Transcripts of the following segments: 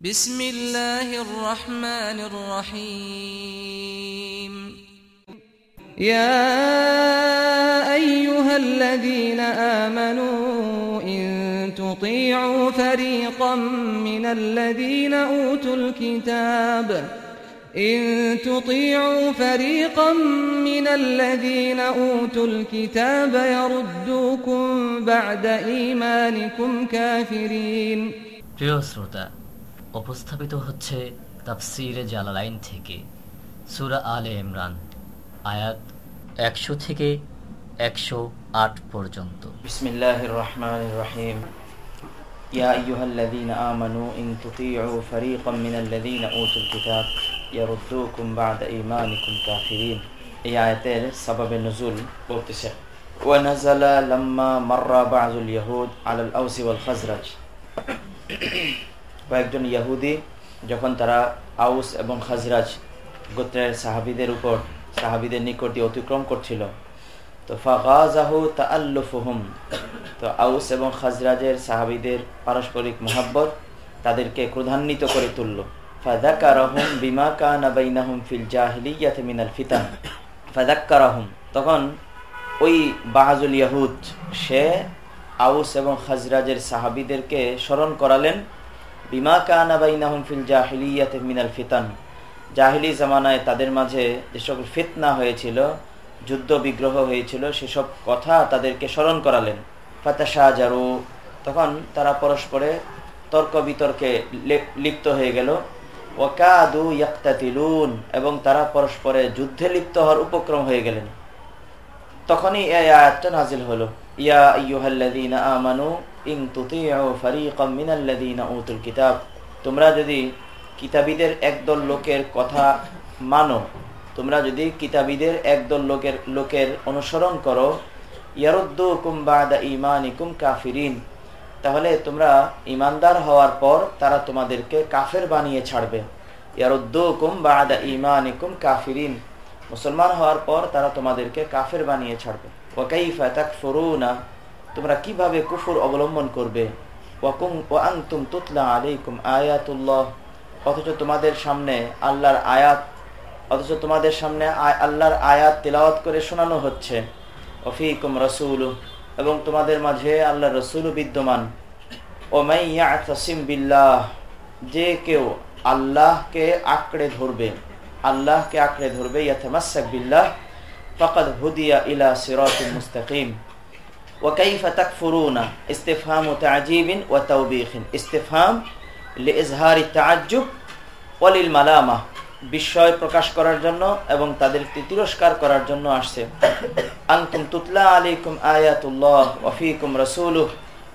بسم الله الرحمن الرحيم يا أيها الذين آمنوا إن تطيعوا فريقا من الذين أوتوا الكتاب إن تطيعوا فريقا من الذين أوتوا الكتاب يردوكم بعد إيمانكم كافرين প্রিয় শ্রোতা উপস্থাপিত হচ্ছে তাফসিরে জালালাইন থেকে সুরা আলে ইমরান আয়াত একশো থেকে একশো আট পর্যন্ত بسم الله الرحمن الرحيم يا أيها الذين آمنوا إن تطيعوا فريقا من الذين أوتوا الكتاب يردوكم بعد إيمانكم كافرين এই আয়াতের সাবাবে নজুল বলতেছে ونزل لما مر بعض اليهود على الأوس والخزرج কয়েকজন ইয়াহুদি যখন তারা আউস এবং খাজরাজ গোত্রের সাহাবিদের উপর, সাহাবিদের নিকট দিয়ে অতিক্রম করছিল, তো ফাগাজাহু তাআল্লুফুহুম, তো আউস এবং খাজরাজের সাহাবিদের পারস্পরিক মোহাব্বত তাদেরকে ক্রোধান্বিত করে তুলল। ফাদাক্কারাহুম বিমা কানা বাইনাহুম ফিল জাহিলিয়াতি মিনাল ফিতান ফাদাক্কারাহুম তখন ওই বাহাজুল ইয়াহুদ, সে আউস এবং খাজরাজের সাহাবিদেরকে স্মরণ করালেন বিমা কানা বাইনাহুম ফিল জাহিলিয়াতি মিনাল ফিতান। জাহিলি জামানায় তাদের মাঝে যে সকল ফিতনা হয়েছিল, যুদ্ধ বিগ্রহ হয়েছিল, সেসব কথা তাদেরকে স্মরণ করালেন। ফাতাশাহ জারু তখন তারা পরস্পরে তর্ক বিতর্কে লিপ্ত হয়ে গেল। ওয়াকাদু ইয়াক্তাতিলুন, এবং তারা পরস্পরে যুদ্ধে লিপ্ত হওয়ার উপক্রম হয়ে গেলেন। তখনই এই আয়াতটা নাজিল হলো। ইয়া আইয়ুহাল্লাযীনা আমানু ইন তুতিউ ফারীকাম মিনাল্লাযীনা উতুল কিতাব। তোমরা যদি কিতাবীদের একদল লোকের কথা মানো, তোমরা যদি কিতাবীদের একদল লোকের লোকের অনুসরণ করো, ইয়ারুদ্দুকুম বাদা ঈমানিকুম কাফিরিন। তাহলে তোমরা ইমানদার হওয়ার পর তারা তোমাদেরকে কাফের বানিয়ে ছাড়বে। ইয়ারুদ্দুকুম বাদা ঈমানিকুম কাফিরিন। মুসলমান হওয়ার পর তারা তোমাদেরকে কাফের বানিয়ে ছাড়বে। ওয়াকাইফা তাকফুরুনা, তোমরা কীভাবে কুফুর অবলম্বন করবে? ওয়াকুম ওয়াংতুম তুতলা আলাইকুম আয়াতুল্লাহ, অথচ তোমাদের সামনে আল্লাহর আয়াত, অথচ তোমাদের সামনে আল্লাহর আয়াত তেলাওয়াত করে শোনানো হচ্ছে। অফিকুম রসুল, এবং তোমাদের মাঝে আল্লাহ রসুল বিদ্যমান। ও ওমাইয়াসিম বিল্লাহ, যে কেউ আল্লাহকে আঁকড়ে ধরবে। আল্লাহকে আঁকড়ে ধরবে ইয়াথামাসাক বিল্লাহ ফকদ হুদিয়া ইলা সিরাত মুস্তাকিম وكيف تكفرون استفهام تعجيب وتوبيخ استفهام لإظهار التعجب وللملامة বিস্ময় প্রকাশ করার জন্য এবং তাদেরকে তিরস্কার করার জন্য আসছে আনতুম তুতলা আলাইকুম আয়াতুল্লাহ ওয়াফিকুম রাসূলুহ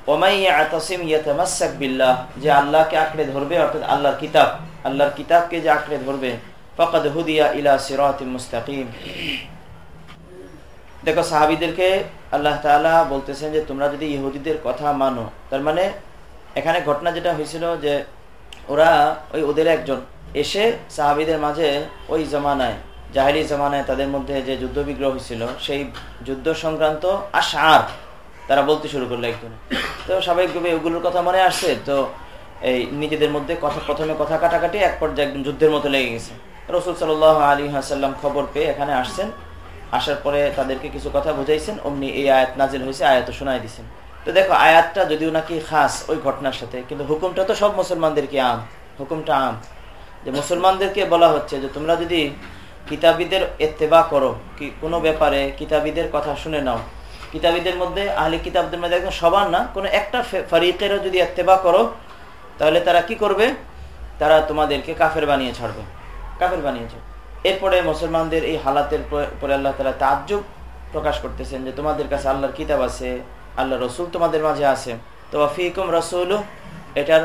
ওমাই ইয়াতাসিম ইয়াতামাসসাক বিল্লাহ যে আল্লাহকে আঁকড়ে ধরবে অর্থাৎ আল্লাহর কিতাব আল্লাহর কিতাবকে যে আঁকড়ে ধরবে ফাকাদ হুদিয়া ইলা সিরাতিম মুস্তাকিম। দেখো সাহাবিদেরকে আল্লাহ তাআলা বলতেছেন যে, তোমরা যদি ইহুদিদের কথা মানো। তার মানে এখানে ঘটনা যেটা হয়েছিল যে, ওরা ওই ওদের একজন এসে সাহাবিদের মাঝে ওই জমানায় জাহেরি জমানায় তাদের মধ্যে যে যুদ্ধ বিগ্রহ হয়েছিল, সেই যুদ্ধ সংক্রান্ত আশার তারা বলতে শুরু করল একজনে তো স্বাভাবিকভাবে ওগুলোর কথা মনে আসছে। তো এই নিজেদের মধ্যে কথা, প্রথমে কথা কাটাকাটি, এক পর্যায়ে একদম যুদ্ধের মতো লেগে গেছে। রসুল সাল আলী হাসাল্লাম খবর পেয়ে এখানে আসছেন। আসার পরে তাদেরকে কিছু কথা বুঝাইছেন। অমনি এই আয়াত নাজিল হয়েছে, আয়াত শোনাই দিচ্ছেন তো দেখো, আয়াতটা যদিও নাকি খাস ওই ঘটনার সাথে, কিন্তু হুকুমটা তো সব মুসলমানদেরকে আম, হুকুমটা আম। যে মুসলমানদেরকে বলা হচ্ছে যে তোমরা যদি কিতাবীদের এত্তেবা করো, কি কোনো ব্যাপারে কিতাবীদের কথা শুনে নাও। কিতাবীদের মধ্যে আহলি কিতাবদের মধ্যে একদম সবার না, কোনো একটা ফারিকেরও যদি এত্তেবা করো, তাহলে তারা কি করবে? তারা তোমাদেরকে কাফের বানিয়ে ছাড়বে। কাফের বানিয়েছে। এরপরে মুসলমানদের এই হালাতের পরে আল্লাহ তালা তাজ্জুব প্রকাশ করতেছেন যে, তোমাদের কাছে আল্লাহর কিতাব আছে আল্লাহ রসুল তোমাদের মাঝে আছে। তো ফিকুম রসুল এটার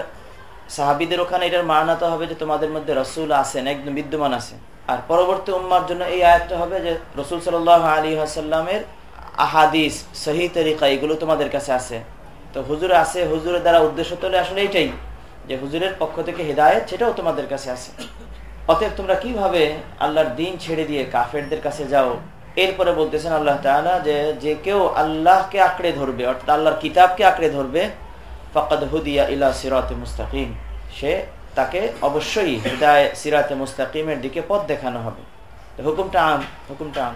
সাহাবিদের ওখানে এটার মানাতে হবে যে, তোমাদের মধ্যে রসুল আছেন, একদম বিদ্যমান আছে আর পরবর্তী উম্মার জন্য এই আয়াতটা হবে যে, রসুল সাল আলী আসাল্লামের আহাদিস সহি তরিকা এগুলো তোমাদের কাছে আছে। তো হুজুর আছে, হুজুরের দ্বারা উদ্দেশ্য তোলে আসলে এইটাই যে, হুজুরের পক্ষ থেকে হৃদায়ত সেটাও তোমাদের কাছে আছে। অতএব তোমরা কীভাবে আল্লাহর দিন ছেড়ে দিয়ে কাফেরদের কাছে যাও? এরপরে বলতেছেন আল্লাহ তালা যে যে কেউ আল্লাহকে আঁকড়ে ধরবে, অর্থাৎ আল্লাহর কিতাবকে আঁকড়ে ধরবে, ফকদ হুদিয়া ইলা সিরাত মুস্তাকিম। সে তাকে অবশ্যই হৃদয় সিরাতে মুস্তাকিমের দিকে পথ দেখানো হবে। হুকুমটা আম হুকুমটা আম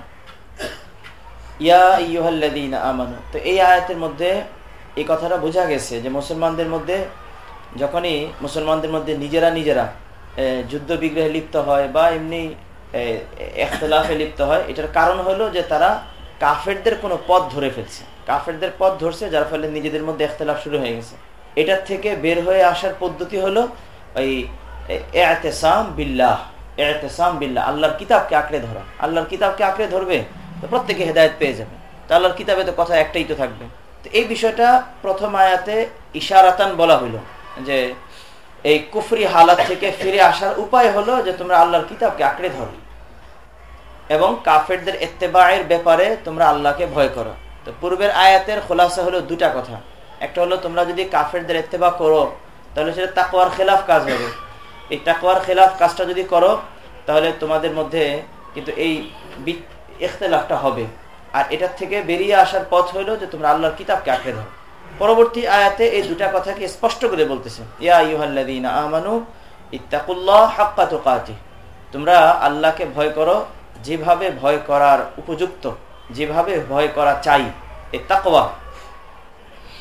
ইয়া ইয়ুহাল্লাদিন আমানু। তো এই আয়াতের মধ্যে এই কথাটা বোঝা গেছে যে, মুসলমানদের মধ্যে যখনই, মুসলমানদের মধ্যে নিজেরা নিজেরা যুদ্ধ বিগ্রহে লিপ্ত হয় বা এমনি এখতলাফে লিপ্ত হয়, এটার কারণ হলো যে তারা কাফেরদের কোনো পথ ধরে ফেলছে। কাফেরদের পথ ধরছে, যার ফলে নিজেদের মধ্যে এখতলাফ শুরু হয়ে গেছে। এটার থেকে বের হয়ে আসার পদ্ধতি হলো ওই এতেসাম বিল্লাহ এতেসাম বিল্লাহ। আল্লাহর কিতাবকে আঁকড়ে ধরা। আল্লাহর কিতাবকে আঁকড়ে ধরবে, তো প্রত্যেকে হেদায়ত পেয়ে যাবে। তো আল্লাহর কিতাবে তো কথা একটাই তো থাকবে। তো এই বিষয়টা প্রথম আয়াতে ইশারাতান বলা হইল যে এই কুফরি হালাত থেকে ফিরে আসার উপায় হলো যে তোমরা আল্লাহর কিতাবকে আঁকড়ে ধরো। এবং কাফেরদের এত্তেবায়ের ব্যাপারে তোমরা আল্লাহকে ভয় করো। তো পূর্বের আয়াতের খোলাসা হলো দুটা কথা। একটা হলো, তোমরা যদি কাফেরদের এত্তেবা করো, তাহলে সেটা তাকওয়ার খেলাফ কাজ হবে। এই তাকওয়ার খেলাফ কাজটা যদি করো, তাহলে তোমাদের মধ্যে কিন্তু এই ইখতলাফটা হবে। আর এটার থেকে বেরিয়ে আসার পথ হলো যে তোমরা আল্লাহর কিতাবকে আঁকড়ে ধরো। পরবর্তী আয়াতে এই দুটা কথাকে স্পষ্ট করে বলতেছে তোমরা আল্লাহকে ভয় করো, যেভাবে ভয় করার উপযুক্ত, যেভাবে ভয় করা চাই, এ তাকওয়া।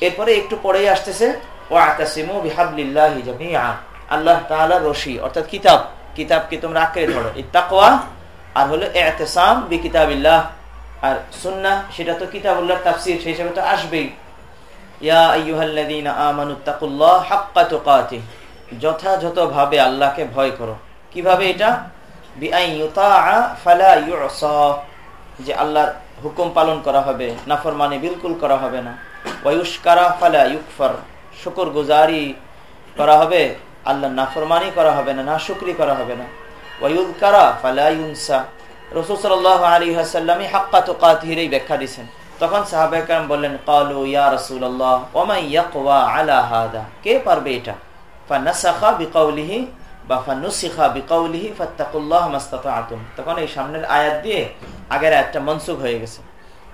এরপরে একটু পরেই আসতেছে ও আতাসিমু বিহাবলিল্লাহি জামিআ। আল্লাহ তাআলা রশি, অর্থাৎ কিতাব, কিতাবকে তোমরা আঁকড়ে ধরো। এই তাকওয়া আর হলো এতেসাম বি কিতাবিল্লাহ আর সুন্না সেটা তো কিতাবুল্লাহ তাফসির, সেই হিসাবে তো আসবেই। যথাযথভাবে আল্লাহকে ভয় করো। কীভাবে এটা? যে আল্লাহর হুকুম পালন করা হবে, নাফরমানি বিলকুল করা হবে না। ওয়ুস্কারা ফালা ইউকফর। শুকর গুজারি করা হবে আল্লাহ নাফরমানি করা হবে না না শুক্রি করা হবে না। ওয়ুদকারা ফালা ইউনসা। রসুল সাল আলী হাসাল্লামী হাক্কা তো কাতির ব্যাখ্যা দিচ্ছেন তখন সাহাবাহাম বললেন, কালু ইয়া রসুল্লাহ আলা হাদা? কে পারবে এটা?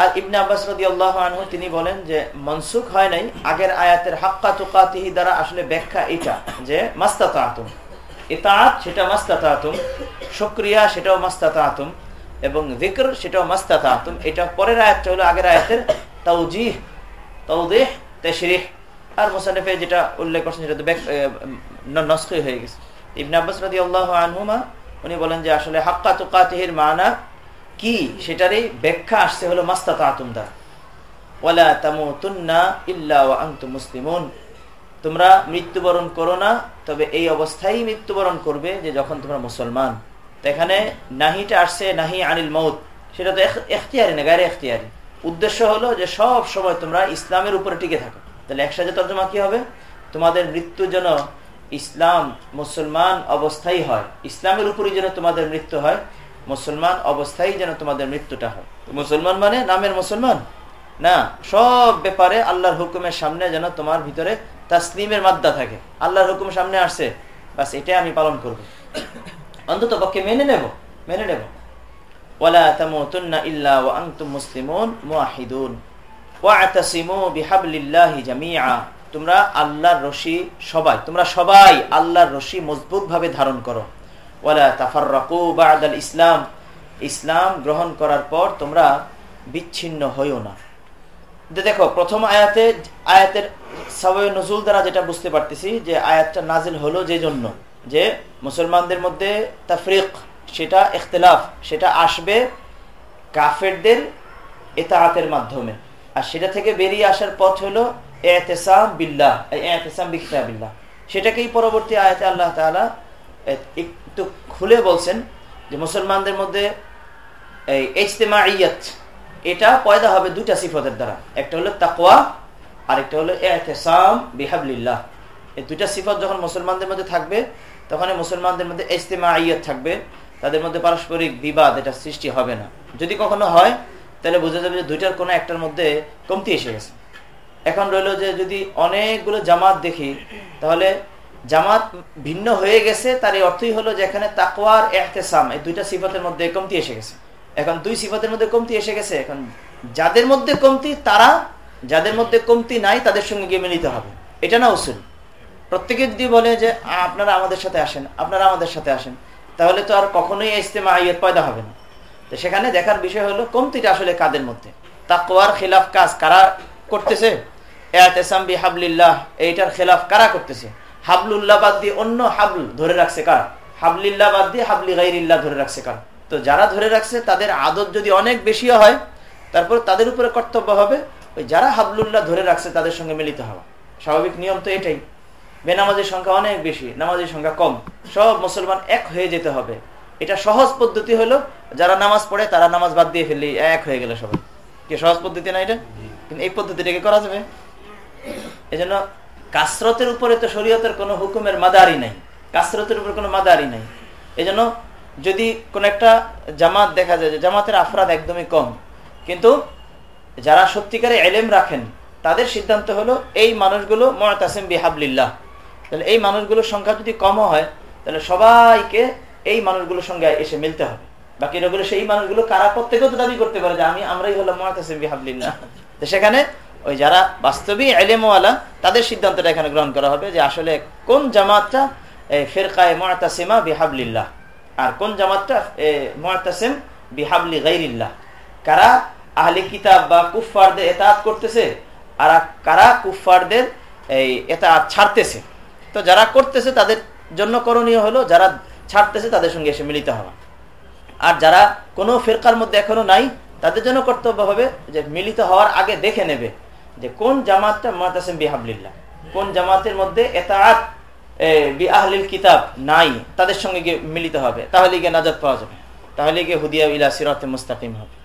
আর তিনি বলেন যে, মনসুখ হয় নাই, আগের আয়াতের হাক্কা তুকাতিহি দ্বারা আসলে ব্যাখ্যা এটা যে মাস্তাতাআতুম ইতাআত সেটা মাস্তাতাআতুম শুকরিয়া, সেটাও মাস্তাতাআতুম এবং জিক্র, সেটাও মাস্তাতা তুমি এটা পরের আয়াতটা হলো আগের আয়াতের তাউজিহ তৌদেহ তেশরিহ। আর মোসানেফে যেটা উল্লেখ করছেন সেটা তো নস্কই হয়ে গেছে। ইবনে আব্বাস রাদি আল্লাহ আনহুমা, উনি বলেন যে আসলে হাক্কা তুকাতিহির মানা কি? সেটারই ব্যাখ্যা আসছে হলো মাস্তাতা আতুম দ্বারা। ওয়ালা তামুতুন্না ইল্লা ওয়া আনতুম মুসলিমুন। তোমরা মৃত্যুবরণ করো না, তবে এই অবস্থায় মৃত্যুবরণ করবে যে যখন তোমরা মুসলমান। এখানে নাহিটা আসছে, নাহি আনিল মৌত সেটা তো এখতিয়ারি না গায়ে এখতিয়ারি। উদ্দেশ্য হলো যে সব সময় তোমরা ইসলামের উপরে টিকে থাকো। তাহলে একসাথে তর্জমা কি হবে? তোমাদের মৃত্যু যেন ইসলাম মুসলমান অবস্থায় হয়। ইসলামের উপরই যেন তোমাদের মৃত্যু হয়, মুসলমান অবস্থায় যেন তোমাদের মৃত্যুটা হয়। মুসলমান মানে নামের মুসলমান? না, সব ব্যাপারে আল্লাহর হুকুমের সামনে যেন তোমার ভিতরে তাসলিমের মাদ্দা থাকে। আল্লাহর হুকুম সামনে আসছে। বাস এটাই আমি পালন করব। অন্তত পক্ষে মেনে নেব মেনে নেব। তোমরা আল্লাহর রশি সবাই, তোমরা সবাই আল্লাহর রশি মজবুতভাবে ধারণ করো। ইসলাম। ইসলাম গ্রহণ করার পর তোমরা বিচ্ছিন্ন হইও না। দেখো, প্রথম আয়াতে, আয়াতের সবাই নজুল দ্বারা যেটা বুঝতে পারতেছি যে আয়াতটা নাজিল হলো যে জন্য। যে মুসলমানদের মধ্যে তাফরিক, সেটা ইখতলাফ, সেটা আসবে কাফেরদের এতাহাতের মাধ্যমে। আর সেটা থেকে বেরিয়ে আসার পথ হলো এতেসাম বিল্লাহ এতেসাম বিল্লাহ সেটাকেই পরবর্তী আয়াতে আল্লাহ তালা একটু খুলে বলছেন যে মুসলমানদের মধ্যে এই ইজতেমা ইয়াত এটা পয়দা হবে দুটা সিফতের দ্বারা। একটা হলো তাকওয়া, আরেকটা হলো এতেসাম বিহাবলিল্লাহ। এই দুইটা সিফত যখন মুসলমানদের মধ্যে থাকবে তখন মুসলমানদের মধ্যে ইজতেমা আইয়াত থাকবে। তাদের মধ্যে পারস্পরিক বিবাদ, এটা সৃষ্টি হবে না। যদি কখনো হয়, তাহলে বোঝা যাবে যে দুইটার কোনো একটার মধ্যে কমতি এসে গেছে। এখন রইল যে যদি অনেকগুলো জামাত দেখি, তাহলে জামাত ভিন্ন হয়ে গেছে, তার এই অর্থই হলো যে এখানে তাকওয়ার এহতেসাম এই দুইটা সিফতের মধ্যে কমতি এসে গেছে। এখন দুই সিফতের মধ্যে কমতি এসে গেছে, এখন যাদের মধ্যে কমতি, তারা, যাদের মধ্যে কমতি নাই, তাদের সঙ্গে গিয়ে মিলিতে হবে। এটা না উসুল? প্রত্যেকে যদি বলে যে, আপনারা আমাদের সাথে আসেন, আপনারা আমাদের সাথে আসেন, তাহলে তো আর কখনোই ইস্তেমা আইয়ত পয়দা হবে না। তো সেখানে দেখার বিষয় হলো, কমতিটা আসলে কাদের মধ্যে? তাকওয়ার খিলাফ কাজ কারা করতেছে? এতেসাম্বি হাবলিল্লাহ এইটার খেলাফ কারা করতেছে? হাবলুল্লাহ বাদ দিয়ে অন্য হাবল ধরে রাখছে কারা? হাবলিল্লাহ বাদ দিয়ে হাবলি গাইরিল্লাহ ধরে রাখছে কারা? তো যারা ধরে রাখছে, তাদের আদত যদি অনেক বেশিও হয়, তারপর তাদের উপরে কর্তব্য হবে, ওই যারা হাবলুল্লাহ ধরে রাখছে, তাদের সঙ্গে মিলিত হওয়া। স্বাভাবিক নিয়ম তো এটাই। বেনামাজের সংখ্যা অনেক বেশি, নামাজের সংখ্যা কম। সব মুসলমান এক হয়ে যেতে হবে। এটা সহজ পদ্ধতি হলো, যারা নামাজ পড়ে তারা নামাজ বাদ দিয়ে ফেললে এক হয়ে গেলে সবাই। কি সহজ পদ্ধতি না এটা? কিন্তু এই পদ্ধতিটাকে করা যাবে। এই জন্য কাসরতের উপরে তো শরীয়তের কোনো হুকুমের মাদারি নাই। কাসরতের উপরে কোনো মাদারি নাই। এই জন্য যদি কোন একটা জামাত দেখা যায় যে জামাতের আফরাদ একদমই কম, কিন্তু যারা সত্যিকারে এলেম রাখেন, তাদের সিদ্ধান্ত হলো, এই মানুষগুলো মতাসিম বিহাবলিল্লাহ। তাহলে এই মানুষগুলোর সংখ্যা যদি কম হয়, তাহলে সবাইকে এই মানুষগুলোর সঙ্গে এসে মিলতে হবে। বাকি রগুলো সেই মানুষগুলো কারা? প্রত্যেকেও তো দাবি করতে পারে যে আমি, আমরাই হলাম বিহাবলিল্লাহ তো সেখানে ওই যারা বাস্তবিক এলেমওয়ালা তাদের সিদ্ধান্তটা এখানে গ্রহণ করা হবে যে আসলে কোন জামাতটা ফেরকায় মতাসিমা বিহাবলিল্লাহ আর কোন জামাতটা মতাসিম বিহাবলি গাইরিল্লাহ কারা আহলি কিতাব বা কুফফারদের এতাত করতেছে, আর কারা কুফফারদের, এই এতাত ছাড়তেছে? তো যারা করতেছে তাদের জন্য করণীয় হলো যারা ছাড়তেছে তাদের সঙ্গে এসে মিলিত হওয়া। আর যারা কোনো ফেরকার মধ্যে এখনও নাই, তাদের জন্য কর্তব্য হবে যে মিলিত হওয়ার আগে দেখে নেবে যে কোন জামাতটা মাতাসেম বিহাবলিল্লাহ, কোন জামাতের মধ্যে এতাত আহলিল কিতাব নাই, তাদের সঙ্গে গিয়ে মিলিত হবে। তাহলে গিয়ে নাজাদ পাওয়া যাবে। তাহলে গিয়ে হুদিয়া ইলা সিরাতে মুস্তাকিম হবে।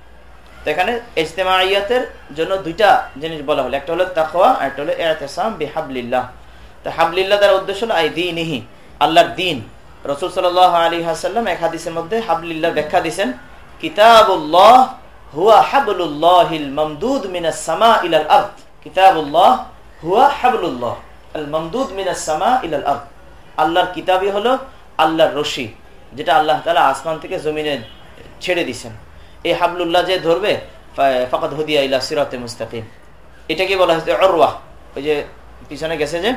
তো এখানে ইজতেমাইয়াতের জন্য দুইটা জিনিস বলা হলো। একটা হলো তাকওয়া, আর একটা হলো এতেসাম বিহাবলিল্লাহ। তো হাবলিল্লাহ দ্বারা উদ্দেশ্য হলো আই দিনহি, আল্লাহর দিন। রসুল সাল আলী হাসাল্লাম এক হাদিসের মধ্যে হাবলিল্লাহ ব্যাখ্যা দিচ্ছেন কিতাবুল্লাহ হুয়া হাবলুল্লাহিল মামদুদ মিনাস সামা ইলাল আরদ। কিতাবুল্লাহ হুয়া হাবলুল্লাহ, আল মামদুদ মিনাস সামা ইলাল আরদ। আল্লাহর কিতাবই হলো আল্লাহর রশি, যেটা আল্লাহ তালা আসমান থেকে জমিনে ছেড়ে দিছেন এই হাবলুল্লাহ যে ধরবে ফাকাত হুদিয়া ইলা সিরাতে মুস্তাকিম। এটাকে বলা হচ্ছে অরওয়া ওই যে পিছনে গেছে যে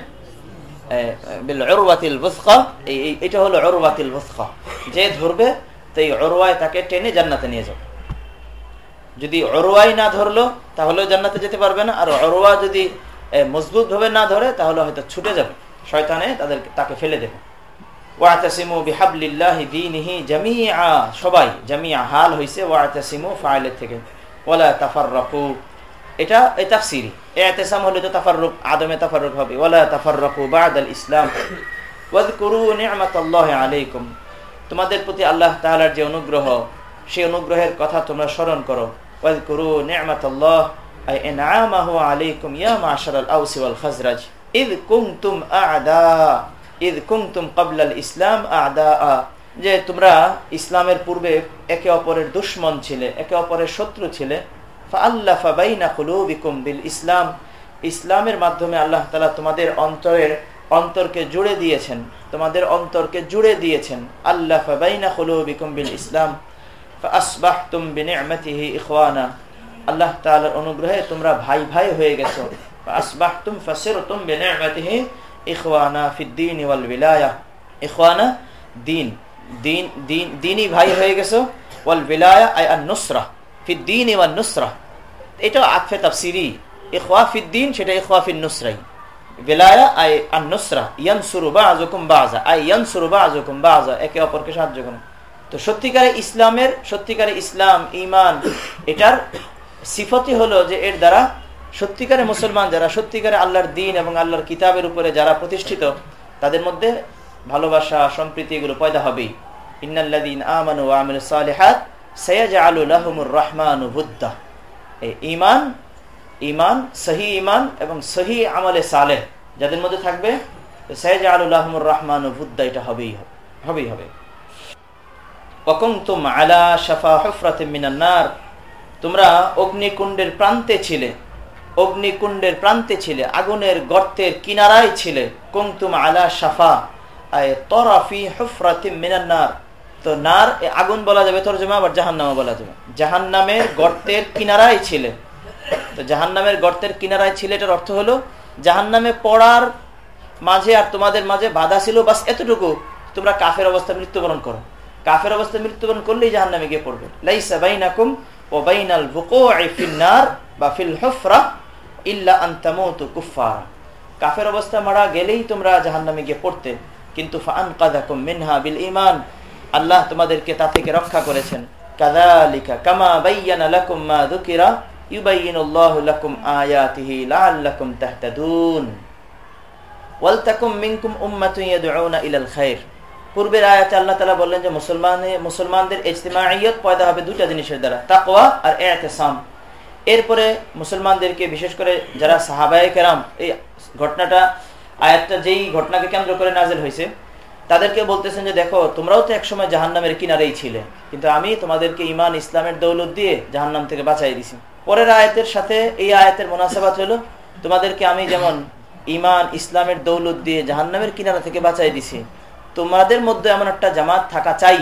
এটা হলো অরুবাতিল বুসকা যে ধরবে এই অরুয়ায় তাকে টেনে জান্নাতে নিয়ে যাবে। যদি অরুয়াই না ধরলো, তাহলেও জান্নাতে যেতে পারবে না। আর অরুয়া যদি মজবুত ভাবে না ধরে, তাহলে হয়তো ছুটে যাবে। শয়তানে তাদের তাকে ফেলে দেবে। ওয়াতাসিমু বিহাবলিল্লাহি দীনিহি জামিআ। সবাই জামিআ হাল হইছে, ওয়াতাসিমু ফাইলের থেকে। ওয়ালা তাফাররাকু। এটা এই তাফসিরি এতেসাম হলে তো তাফাররুক, আদমে তাফাররুক হবে। ওয়ালা তাফাররাকু বাদাল ইসলাম। ওয়াজকুরু নি'মাতাল্লাহি আলাইকুম। তোমাদের প্রতি আল্লাহ তাআলার যে অনুগ্রহ, সেই অনুগ্রহের কথা তোমরা স্মরণ করো। ওয়াজকুরু নি'মাতাল্লাহ, আই ইনআমাহু আলাইকুম ইয়া মাশারাল আউস ওয়াল খাজরাজ। ইদ কুনতুম আ'দা, ইদ কুনতুম ক্বাবলাল ইসলাম আ'দা। যে তোমরা ইসলামের পূর্বে একে অপরের দুশ্মন ছিলে, একে অপরের শত্রু ছিলে ইসলাম। ইসলামের মাধ্যমে আল্লাহ তালা তোমাদের অন্তরের অন্তরকে জুড়ে দিয়েছেন, তোমাদের অন্তরকে জুড়ে দিয়েছেন। আল্লাহ ফাবাইনা বিকুম বিল ইসলাম। ইখওয়ানা। আল্লাহ তাআলার অনুগ্রহে তোমরা ভাই ভাই হয়ে গেছো। আসবাহতুম ফাসিরতুম বিনি'মাতিহি ইখওয়ানা ফিদ্দিন ওয়াল বিলায়া। ইখওয়ানা, দিন। দিন দিন, দিনই ভাই হয়ে গেছো। ওয়াল বিলায়া, আই আন নুসরা ফিদ্দিন নুসরা। এটা তাফসিরি। সেটা নুসরাই। ইসলামের, সত্যিকারে ইসলাম, ঈমান, এটার সিফতি হলো যে এর দ্বারা সত্যিকারে মুসলমান যারা সত্যিকারে আল্লাহর দিন এবং আল্লাহর কিতাবের উপরে যারা প্রতিষ্ঠিত, তাদের মধ্যে ভালোবাসা, সম্প্রীতি এগুলো পয়দা হবেই। ইন্নাল্লাদিন আমানু আমিল সালেহাত রহমান ইমান ইমান সহি ইমান এবং সহি আমলে সালেহ যাদের মধ্যে থাকবে সৈয়দ আলুল্লাহমুর রহমান বুদ্দা এটা হবেই হবেই হবে। তুম আলা শাফা হফরাতে মিনান্নার তোমরা অগ্নিকুণ্ডের প্রান্তে ছিলে, অগ্নিকুণ্ডের প্রান্তে ছিলে, আগুনের গর্তের কিনারায় ছিলে। কুমতুম আলা শাফা তরাফি হফরাতে মিনান্নার তো নার আগুন বলা যাবে, তর্জমা, আবার জাহান্নামা বলা যাবে। জাহান্নামের গর্তের কিনারায় ছিলে। তো জাহান্নামের গর্তের কিনারায় ছিলে এটার অর্থ হলো, জাহান্নামে পড়ার মাঝে আর তোমাদের মাঝে বাধা ছিল, বাস এতটুকু, তোমরা কাফের অবস্থা মৃত্যুবরণ করো। কাফের অবস্থা মৃত্যুবরণ করলেই জাহান নামে গিয়ে পড়বে। লাইসা বাইনাকুম ও বাইনাল ফিন্নার বা ফিল হফরা ইল্লা আন্তামতু কুফারা কাফের অবস্থা মারা গেলেই তোমরা জাহান নামে গিয়ে পড়তে। কিন্তু ফান কাদাকুম মিনহা বিল ইমান আল্লাহ তোমাদেরকে তা থেকে রক্ষা করেছেন। পূর্বের আয়াতে আল্লাহ তাআলা বললেন যে, মুসলমানে মুসলমানদের ইজতিমাইয়ত পয়দা হবে দুটো জিনিসের দ্বারা, তাকওয়া আর ইতিসাম এরপরে মুসলমানদেরকে বিশেষ করে যারা সাহাবায়ে কেরাম, এই ঘটনাটা আয়াতটা যেই ঘটনাকে কেন্দ্র করে নাজেল হয়েছে তাদেরকে বলতেছেন যে দেখো, তোমরাও তো একসময় জাহান্নামের কিনারেই ছিলে, কিন্তু আমি তোমাদেরকে ইমান ইসলামের দৌলত দিয়ে জাহান্নাম থেকে বাঁচাই দিছি। পরের আয়াতের সাথে এই আয়াতের মোনাসাবাত হলো, তোমাদেরকে আমি যেমন ইমান ইসলামের দৌলত দিয়ে জাহান্নামের কিনারা থেকে বাঁচাই দিছি, তোমাদের মধ্যে এমন একটা জামাত থাকা চাই,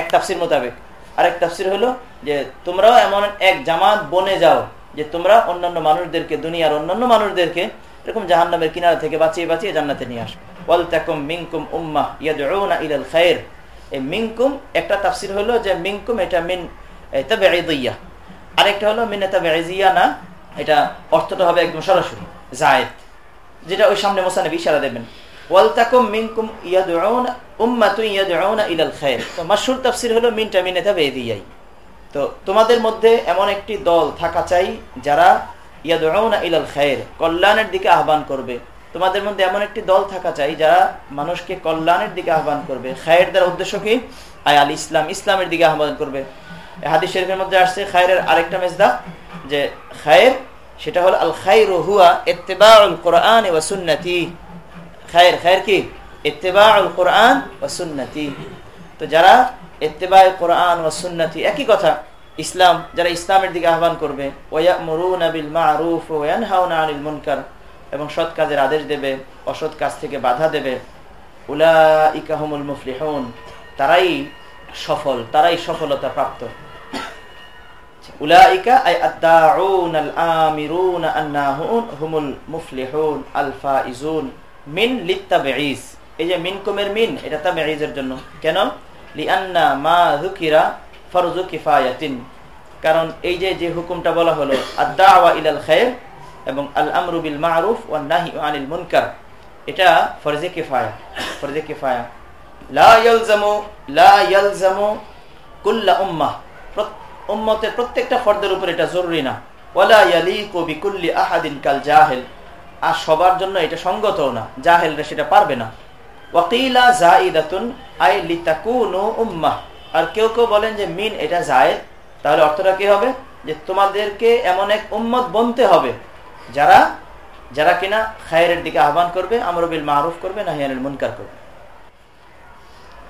এক তাফসির মোতাবেক। আরেক তাফসির হলো যে, তোমরাও এমন এক জামাত বনে যাও, যে তোমরা অন্যান্য মানুষদেরকে, দুনিয়ার অন্যান্য মানুষদেরকে এরকম জাহান্নামের কিনারা থেকে বাঁচিয়ে বাঁচিয়ে জান্নাতে নিয়ে আসবে। ওয়ালতাকুম মিনকুম উম্মাহ ইয়াদউনা ইলাল খায়র এই মিনকুম, একটা তাফসির হলো যে মিনকুম এটা মিন তাবেঈদিয়া। আরেকটা হলো মিন তাবেঈজিয়া না, এটা অর্থটা হবে একদম সরাসরি, জায়েদ। যেটা ওই সামনে মোসানবী ইশারা দেবেন। ওয়ালতাকুম মিনকুম ইয়াদউনা, উম্মাতুন ইয়াদউনা ইলাল খায়র তো মাশহুর তাফসির হলো মিনটা মিন তাবেঈদিয়াই। তো তোমাদের মধ্যে এমন একটি দল থাকা চাই যারা ইয়াদউনা ইলাল খায়র কল্যাণের দিকে আহ্বান করবে। তোমাদের মধ্যে এমন একটি দল থাকা চাই যারা মানুষকে কল্যাণের দিকে আহ্বান করবে। খায়ের দ্বারা উদ্দেশ্য কি? আয় আল ইসলাম, ইসলামের দিকে আহ্বান করবে। হাদিস শরীফের মধ্যে আসছে খায়ের আরেকটা মেজদা, যে খায়ের, সেটা হলো আল হুয়া কোরআন ওয়া সুন্নতি। খায়ের খায়ের কি? সুন্নতি। তো যারা ইত্তেবাউল কোরআন ওয়া সুন্নতি, একই কথা, ইসলাম, যারা ইসলামের দিকে আহ্বান করবে, ওয়া ওয়ায়ামুরুনা বিল মারুফ ওয়া ইয়ানহাউনা আনিল মুনকার। এবং সৎ কাজের আদেশ দেবে, অসৎ কাজ থেকে বাধা দেবে। উলা ইকাহমুল মুফলিহন। তারাই সফল, তারাই সফলতা প্রাপ্ত। মিন এই যে মিন এটা তাবিঈজের জন্য। কেন? মা কারণ এই যে যে হুকুমটা বলা হলো আদাওয়া এবং আল আমরুবিল মারুফ ও নাহি আনিল মুনকার। এটা ফরজে কিফায়া ফরজে কিফায়া। প্রত্যেকটা উপর এটা জরুরি না। আর সবার জন্য এটা সঙ্গতও না সেটা পারবে না। আই আর কেউ কেউ বলেন যে, মিন এটা জায়েদ, তাহলে অর্থটা কি হবে? যে তোমাদেরকে এমন এক উম্মত বনতে হবে যারা যারা কিনা খায়ের দিকে আহ্বান করবে আমরবিল মারুফ করবে না হিয়ানুল মুনকার করবে।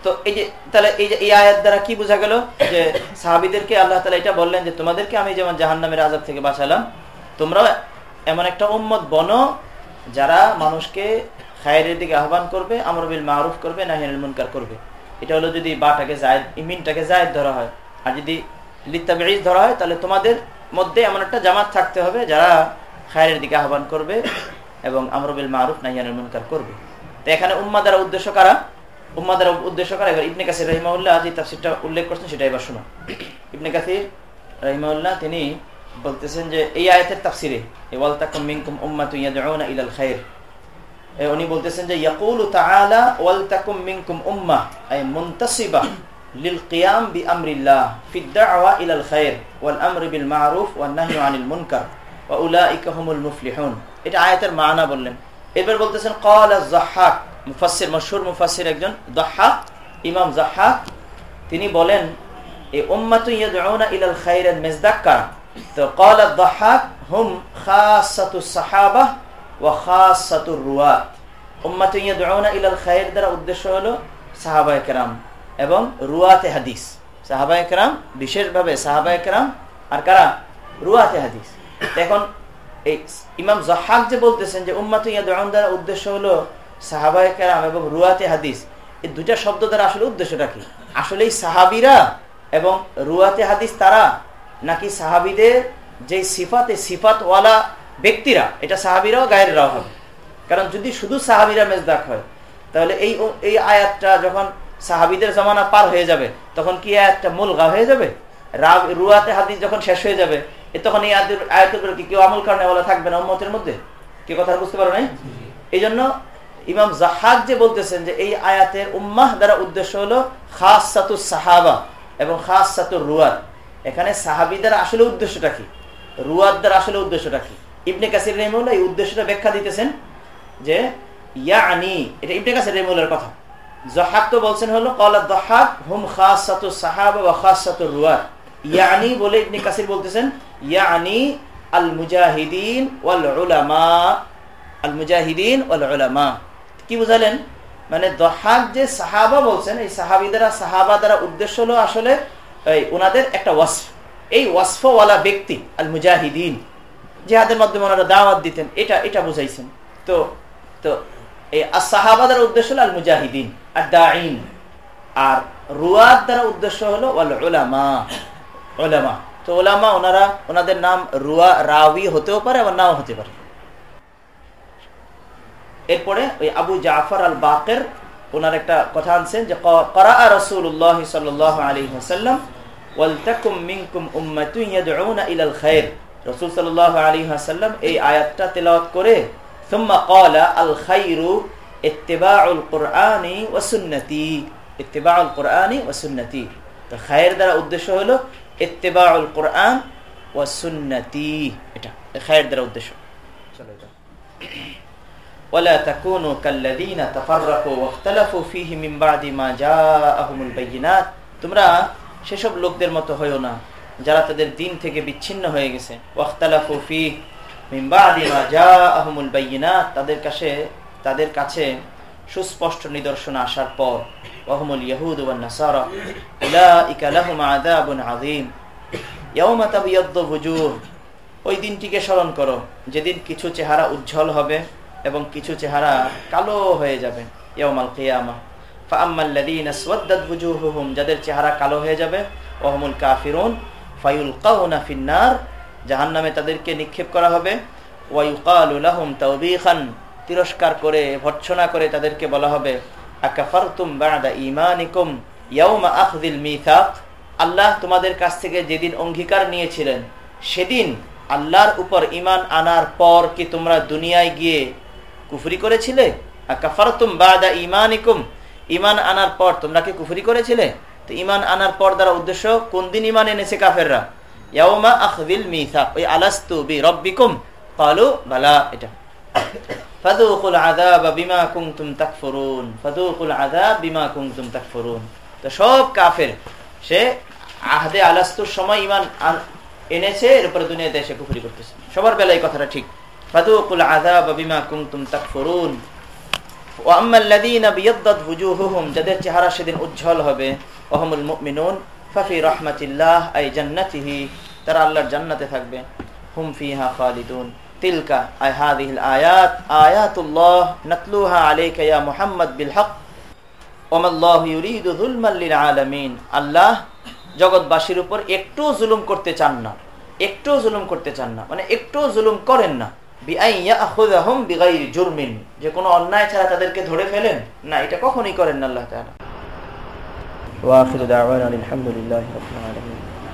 তো এই যে, তাহলে এই যে, এই আয়াত দ্বারা কি বোঝা গেল? যে সাহাবিদেরকে আল্লাহ তালা এটা বললেন যে, তোমাদেরকে আমি যেমন জাহান নামের আজাব থেকে বাঁচালাম, তোমরাও এমন একটা উম্মত বন, যারা মানুষকে খায়ের দিকে আহ্বান করবে আমরবিল মারুফ করবে না হিয়ানুল মুনকার করবে। এটা হলো যদি বাটাকে জায়দ, ইমিনটাকে জায়দ ধরা হয়। আর যদি লিত্তা বেড়িজ ধরা হয়, তাহলে তোমাদের মধ্যে এমন একটা জামাত থাকতে হবে যারা খায়ের দিকে আহ্বান করবে এবং আমরবিল মারুফ নাহিয়ানুল মনকার করবে। তো এখানে উম্মা উদ্দেশ্য কারা? উম্মাদার উদ্দেশ্য কারা? এবার ইবনে কাসির রহিমাউল্লাহ যে তাফসিরটা উল্লেখ করছেন সেটা এবার শোনো। ইবনে কাসির রহিমাউল্লাহ তিনি বলতেছেন যে এই আয়াতের তাফসিরে ওয়ালতাকুম মিনকুম উম্মাতুন ইয়াদউনা ইলাল খায়র উনি বলতেছেন যে ইয়াকুলু তাআলা মিনকুম উম্মাহ আই মুনতাসিবা লিল কিয়াম বিআমরিল্লাহ ফিদ দাওয়া ইলাল খায়র ওয়াল আমরি বিল মারুফ ওয়ান আনিল মুনকার। উলা এটা আয়াতের বলতেছেন একজন ইমাম তিনি বলেন হুম ওয়া ইলাল দ্বারা উদ্দেশ্য হলো সাহাবা একরাম এবং রুয়াতে হাদিস। সাহাবা একরাম বিশেষভাবে সাহাবা একরাম আর কারা? রুয়াতে হাদিস। এখন এই ইমাম জাহাক যে বলতেছেন যে উম্মাতু ইয়াদউন দ্বারা উদ্দেশ্য হলো সাহাবায়ে কেরাম এবং রুয়াতে হাদিস, এই দুইটা শব্দ দ্বারা আসলে উদ্দেশ্যটা কি? আসলে সাহাবিরা এবং রুয়াতে হাদিস তারা নাকি সাহাবিদের যে সিফাত এই সিফাতওয়ালা ব্যক্তিরা, এটা সাহাবিরাও গায়েরাও হবে। কারণ যদি শুধু সাহাবিরা মেজদাক হয়, তাহলে এই এই আয়াতটা যখন সাহাবিদের জমানা পার হয়ে যাবে, তখন কি আয়াতটা মুলগা হয়ে যাবে? রুয়াতে হাদিস যখন শেষ হয়ে যাবে তখন এই আয়াতের উপরে কি কেউ আমল কারণে বলা থাকবে না উম্মতের মধ্যে? কি কথা বুঝতে পারো নাই? এই জন্য ইমাম জাহাদ যে বলতেছেন যে এই আয়াতের উম্মাহ দ্বারা উদ্দেশ্য হলো খাস সাতু সাহাবা এবং খাস সাতু রুয়াদ। এখানে সাহাবি দ্বারা আসলে উদ্দেশ্যটা কি? দ্বারা আসলে উদ্দেশ্যটা কি? ইবনে কাসির রেমুল্লাহ এই উদ্দেশ্যটা ব্যাখ্যা দিতেছেন যে ইয়ানি এটা ইবনে কাসির রেমুল্লার কথা। জহাক তো বলছেন হলো কলা দহাক হুম খাস সাতু সাহাবা বা খাস সাতু রুয়াদ। ইয়ানি বলে ইবনে কাসির বলতেছেন, ইয়ানি আল মুজাহিদিন ওয়াল উলামা আল মুজাহিদিন ওয়াল উলামা কি বুঝালেন? মানে দহাক যে সাহাবা বলছেন, এই সাহাবি দ্বারা, সাহাবা দ্বারা উদ্দেশ্য হলো আসলে, এই ওনাদের একটা ওয়াসফ। এই ওয়াসফওয়ালা ব্যক্তি আল মুজাহিদিন জেহাদের মাধ্যমে ওনারা দাওয়াত দিতেন, এটা এটা বুঝাইছেন। তো তো এই সাহাবা দ্বারা উদ্দেশ্য হলো আল মুজাহিদিন আর দাইন আর রুয়াদ দ্বারা উদ্দেশ্য হলো ওয়াল ওলামা ওলামা তো ওলামা ওনারা, ওনাদের নাম রুয়া রাউি হতেও পারে আবার নাও হতে পারে। এরপরে ওই আবু জাফর আল বাকের ওনার একটা কথা আনছেন যে করা রসুল্লাহ সাল্লাহ আলী হাসাল্লাম করে তো খায়ের দ্বারা উদ্দেশ্য হলো ইত্তিবাউল কুরআন ওয়া সুন্নতি এটা খায়ের দ্বারা উদ্দেশ্য চলো এটা ولا تكونوا كالذين تفرقوا واختلفوا فيه من بعد ما جاءهم البينات তোমরা সেসব লোকদের মতো হইও না যারা তাদের দিন থেকে বিচ্ছিন্ন হয়ে গেছে ওয়াখতালাফু ফি মিন বাদি মা জাআহুমুল বাইয়িনাত তাদের কাছে তাদের কাছে সুস্পষ্ট নিদর্শন আসার পর, ওয়াহুমুল ইয়াহুদ ওয়ান নাসারা, উলাইকা ওই দিনটিকে স্মরণ করো, যেদিন কিছু চেহারা উজ্জ্বল হবে এবং কিছু চেহারা কালো হয়ে যাবে ইয়াউমাল কিয়ামা। ফাআম্মাল্লাযীনা আসওয়াদ্দাত যাদের চেহারা কালো হয়ে যাবে ওহমুল কাফিরুন, ফায়ুলকাউনা ফিন্নার জাহান্নামে তাদেরকে নিক্ষেপ করা হবে। ওয়ায়ুকালু লাহুম তাওবীখান তিরস্কার করে, ভর্ৎসনা করে তাদেরকে বলা হবে, আকাফারতুম বাদা ঈমানিকুম ইয়াউমা আখযিল মিথাক আল্লাহ তোমাদের কাছ থেকে যেদিন অঙ্গীকার নিয়েছিলেন, সেদিন আল্লাহর উপর ইমান আনার পর কি তোমরা দুনিয়ায় গিয়ে কুফরি করেছিলে? আকাফারতুম বাদা ঈমানিকুম। ইমান আনার পর তোমরা কি কুফরি করেছিলে? তো ইমান আনার পর দ্বারা উদ্দেশ্য, কোন দিন ইমান এনেছে কাফেররা? ইয়াউমা আখদিল মিসাক। ওই আলাস্তু বি রব্বিকুম। ক্বালু বালা। এটা। ফাদুকুল আযাব বিমা কুনতুম তাকফুরুন, ফাদুকুল আযাব বিমা কুনতুম তাকফুরুন। তো সব কাফের, সে আহদে আলাস্তুর সময় ইমান এনেছে, এর উপরে দুনিয়াতে এসে কুফরি করতেছে। সবার বেলায় কথাটা ঠিক। ফাদুকুল আযাব বিমা কুনতুম তাকফুরুন। যাদের চেহারা সেদিন উজ্জ্বল হবে ওহমুল মুমিনুন, ফাফি রহমাতিল্লাহ আই জান্নাতিহি, তারা আল্লাহর জান্নাতে থাকবে। হুম ফিহা খালিদুন। তিলকা আয়াত, আয়াতুল্লাহ নাতলুহা আলাইকা ইয়া মুহাম্মদ বিল হক ইউরিদু যুলমান লিল আলামিন। আল্লাহ জগৎবাসীর উপর একটু জুলুম করতে চান না একটু জুলুম করতে চান না মানে একটু জুলুম করেন না। যে কোনো অন্যায় ছাড়া তাদেরকে ধরে ফেলেন? না, এটা কখনই করেন না আল্লাহ তাআলা। ওয়া আখিরু দাওয়ানা আলহামদুলিল্লাহি রাব্বিল আলামিন।